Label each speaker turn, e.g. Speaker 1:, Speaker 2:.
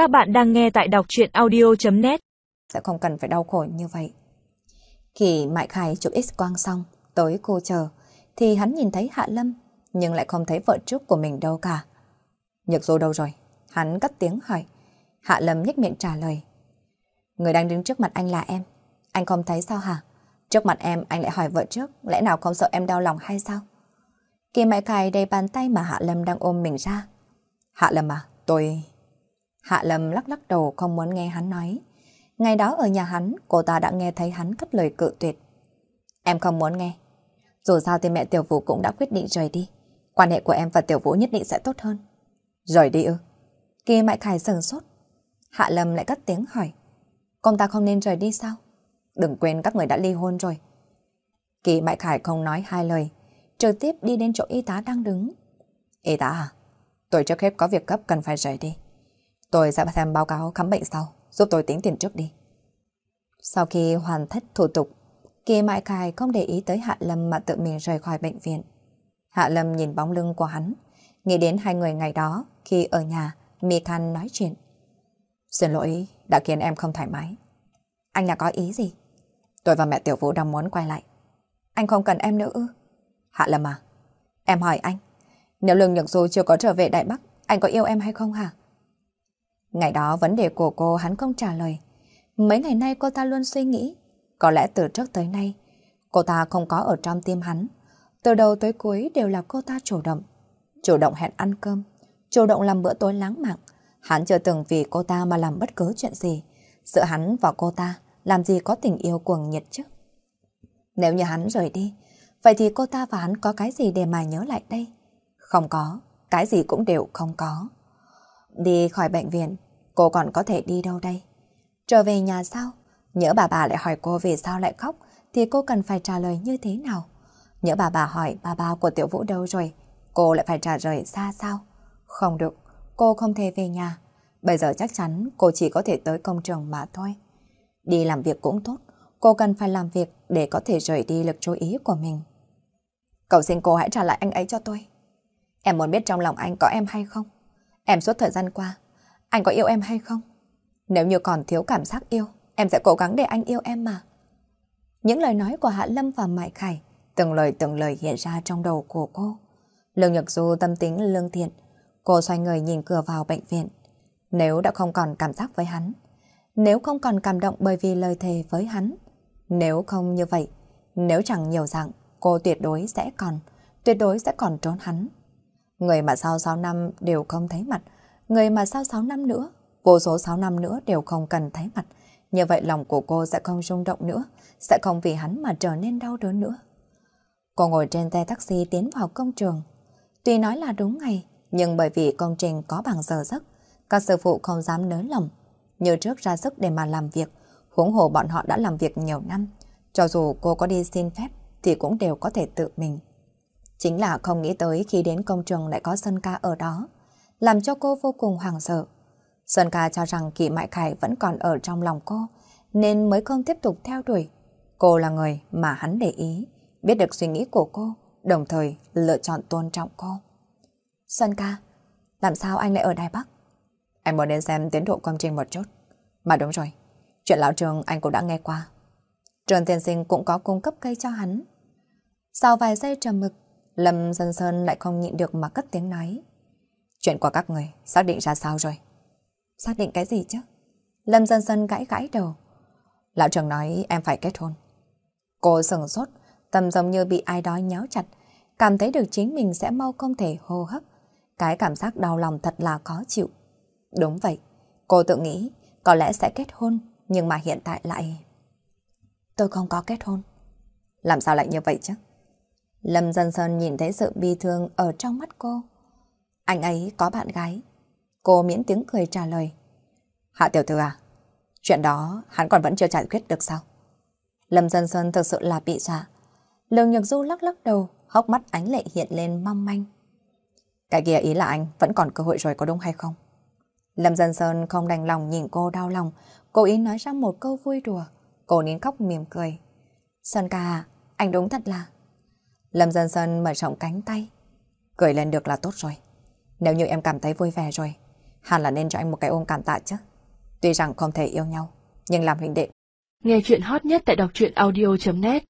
Speaker 1: Các bạn đang nghe tại đọc chuyện audio.net
Speaker 2: Sẽ dạ không cần phải đau khổ như vậy. Khi Mại Khải chụp x-quang xong, tới cô chờ, thì hắn nhìn thấy Hạ Lâm, nhưng lại không thấy vợ trước của mình đâu cả. Nhược dô đâu rồi? Hắn cất tiếng hỏi. Hạ Lâm nhếch miệng trả lời. Người đang đứng trước mặt anh là em. Anh không thấy sao hả? Trước mặt em anh lại hỏi vợ trước, lẽ nào không sợ em đau lòng hay sao? Kỳ Mại Khải đầy bàn tay mà Hạ Lâm đang ôm mình ra. Hạ Lâm à, tôi... Hạ Lâm lắc lắc đầu không muốn nghe hắn nói. Ngày đó ở nhà hắn, cô ta đã nghe thấy hắn cất lời cự tuyệt. Em không muốn nghe. Dù sao thì mẹ Tiểu Vũ cũng đã quyết định rời đi. Quan hệ của em và Tiểu Vũ nhất định sẽ tốt hơn. Rời đi ư? Kỳ Mại Khải sừng sốt. Hạ Lâm lại cất tiếng hỏi. Công ta không nên rời đi sao? Đừng quên các người đã ly hôn rồi. Kỳ Mại Khải không nói hai lời, trực tiếp đi đến chỗ y tá đang đứng. Y tá à? Tôi trước hết có việc cấp cần phải rời đi. Tôi sẽ xem báo cáo khám bệnh sau, giúp tôi tính tiền trước đi. Sau khi hoàn tất thủ tục, Kỳ Mại Khai không để ý tới Hạ Lâm mà tự mình rời khỏi bệnh viện. Hạ Lâm nhìn bóng lưng của hắn, nghĩ đến hai người ngày đó khi ở nhà, Mi Khan nói chuyện. Xin lỗi, đã khiến em không thoải mái. Anh là có ý gì? Tôi và mẹ Tiểu Vũ đang muốn quay lại. Anh không cần em nữa ư? Hạ Lâm à, em hỏi anh, nếu Lương Nhật Du chưa có trở về Đại Bắc, anh có yêu em hay không hả? Ngày đó vấn đề của cô hắn không trả lời. Mấy ngày nay cô ta luôn suy nghĩ, có lẽ từ trước tới nay, cô ta không có ở trong tim hắn. Từ đầu tới cuối đều là cô ta chủ động. Chủ động hẹn ăn cơm, chủ động làm bữa tối láng mạn. Hắn chưa từng vì cô ta mà làm bất cứ chuyện gì. Giữa hắn và cô ta, làm gì có tình yêu cuồng nhiệt chứ? Nếu như hắn rời đi, vậy thì cô ta và hắn có cái gì để mà nhớ lại đây? Không có, cái gì cũng đều không có. Đi khỏi bệnh viện, cô còn có thể đi đâu đây? Trở về nhà sao? Nhớ bà bà lại hỏi cô vì sao lại khóc, thì cô cần phải trả lời như thế nào? Nhớ bà bà hỏi bà bà của Tiểu Vũ đâu rồi, cô lại phải trả lời xa sao? Không được, cô không thể về nhà. Bây giờ chắc chắn cô chỉ có thể tới công trường mà thôi. Đi làm việc cũng tốt, cô cần phải làm việc để có thể rời đi lực chú ý của mình. cậu xin cô hãy trả lại anh ấy cho tôi. Em muốn biết trong lòng anh có em hay không? Em suốt thời gian qua, anh có yêu em hay không? Nếu như còn thiếu cảm giác yêu, em sẽ cố gắng để anh yêu em mà. Những lời nói của Hạ Lâm và Mại Khải, từng lời từng lời hiện ra trong đầu của cô. Lương Nhật Du tâm tính lương thiện, cô xoay người nhìn cửa vào bệnh viện. Nếu đã không còn cảm giác với hắn, nếu không còn cảm động bởi vì lời thề với hắn, nếu không như vậy, nếu chẳng nhiều dạng, cô tuyệt đối sẽ còn, tuyệt đối sẽ còn trốn hắn. Người mà sau 6 năm đều không thấy mặt, người mà sau 6 năm nữa, vô số 6 năm nữa đều không cần thấy mặt. Như vậy lòng của cô sẽ không rung động nữa, sẽ không vì hắn mà trở nên đau đớn nữa. Cô ngồi trên xe taxi tiến vào công trường. Tuy nói là đúng ngày, nhưng bởi vì công trình có bằng giờ giấc, các sư phụ không dám nới lòng. Như trước ra sức để mà làm việc, huống hồ bọn họ đã làm việc nhiều năm. Cho dù cô có đi xin phép thì cũng đều có thể tự mình. Chính là không nghĩ tới khi đến công trường lại có Sơn Ca ở đó, làm cho cô vô cùng hoàng sợ. Sơn Ca cho rằng Kỳ Mại Khải vẫn còn ở trong lòng cô, nên mới không tiếp tục theo đuổi. Cô là người mà hắn để ý, biết được suy nghĩ của cô, đồng thời lựa chọn tôn trọng cô. Sơn Ca, làm sao anh lại ở Đài Bắc? Anh muốn đến xem tiến độ công trình một chút. Mà đúng rồi, chuyện lão trường anh cũng đã nghe qua. Trường tiên sinh cũng có cung cấp cây cho hắn. Sau vài giây trầm mực, Lâm Dân Sơn lại không nhịn được mà cất tiếng nói. Chuyện của các người xác định ra sao rồi? Xác định cái gì chứ? Lâm Dân Sơn gãi gãi đầu. Lão trưởng nói em phải kết hôn. Cô sừng sốt, tâm giống như bị ai đó nhéo chặt, cảm thấy được chính mình sẽ mau không thể hô hấp. Cái cảm giác đau lòng thật là khó chịu. Đúng vậy, cô tự nghĩ có lẽ sẽ kết hôn, nhưng mà hiện tại lại... Tôi không có kết hôn. Làm sao lại như vậy chứ? Lâm Dân Sơn nhìn thấy sự bi thương ở trong mắt cô. Anh ấy có bạn gái. Cô miễn tiếng cười trả lời. Hạ tiểu thư à, chuyện đó hắn còn vẫn chưa giải quyết được sao? Lâm Dân Sơn thực sự là bị dọa. Lương Nhược Du lắc lắc đầu, hốc mắt ánh lệ hiện lên mong manh. Cái kia ý là anh vẫn còn cơ hội rồi có đúng hay không? Lâm Dân Sơn không đành lòng nhìn cô đau lòng, cố ý nói ra một câu vui đùa. Cô nín khóc mỉm cười. Sơn ca à, anh đúng thật là... Lâm Dân Sơn mở rộng cánh tay. Cười lên được là tốt rồi. Nếu như em cảm thấy vui vẻ rồi, hẳn là nên cho anh một cái ôm cảm tạ chứ. Tuy rằng không thể yêu nhau, nhưng làm huynh đệ.
Speaker 3: Nghe chuyện hot nhất tại đọc truyện audio.net